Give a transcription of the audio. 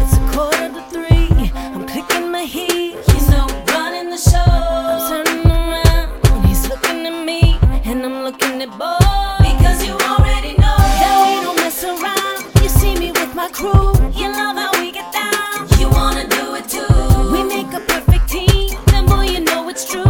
It's a quarter to three. I'm clicking my heels. He's not running the show. I'm turning around. He's looking at me, and I'm looking at both. Because you already know that we don't mess around. You see me with my crew. You love how we get down. You wanna do it too. We make a perfect team. You know, it's true.